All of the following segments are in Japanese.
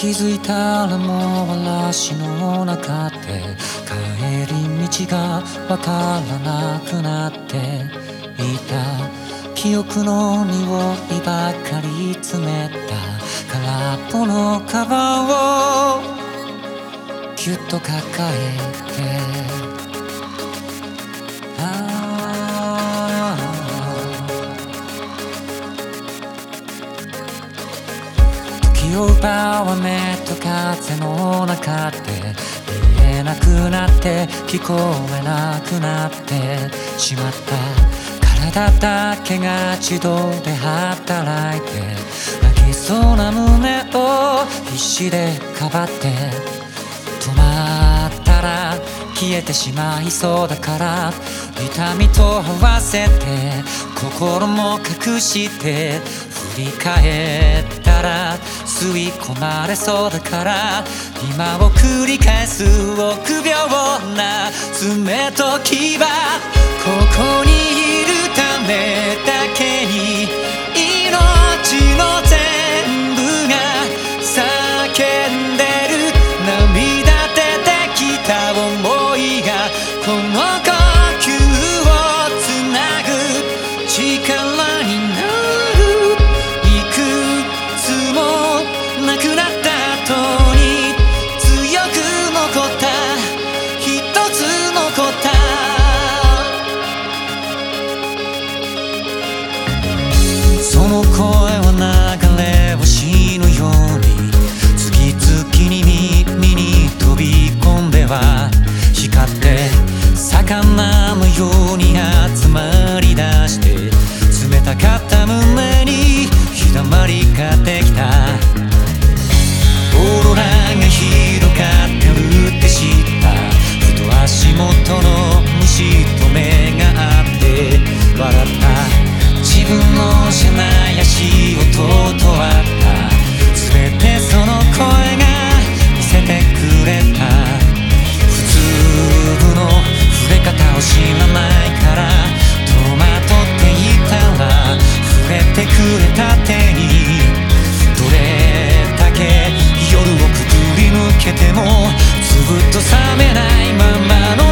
気づいたらもう嵐の中で帰り道がわからなくなっていた。記憶の匂いばかり詰めた。空っぽのカバンをキュッと抱えて。時を奪う雨と風の中で見えなくなって聞こえなくなってしまった体だけが自動で働いて泣きそうな胸を必死でかばって止まったら消えてしまいそうだから痛みと合わせて心も隠して振り返ったら吸い込まれそうだから今を繰り返す臆病な爪と牙。つ残ったその声は流れ星のように次々に耳に飛び込んでは光って魚のように集まりだして冷たかった胸に日だまりができた。けてもずっと冷めないままの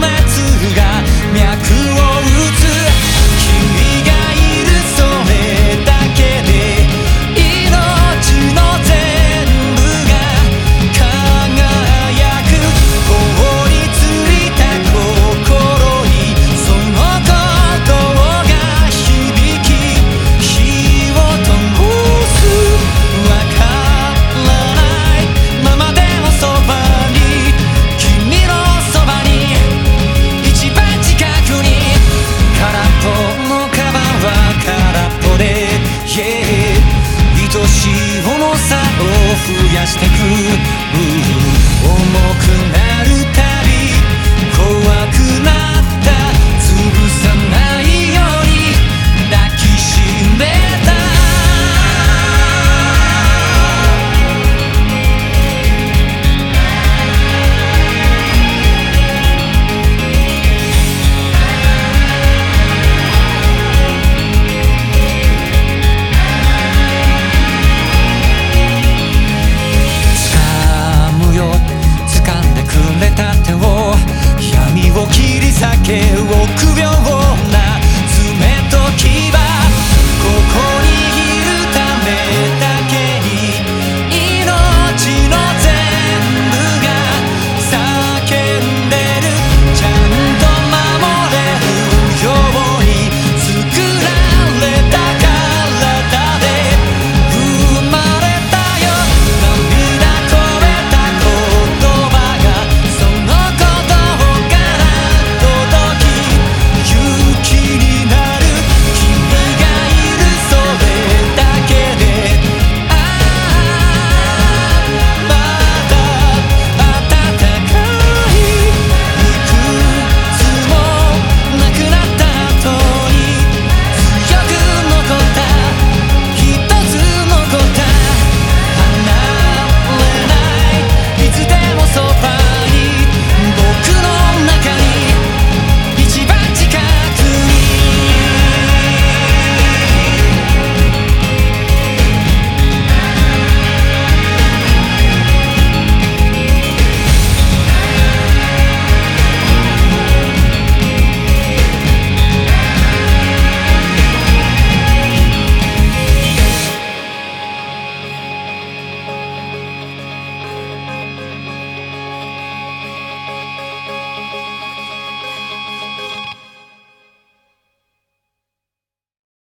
だけ臆病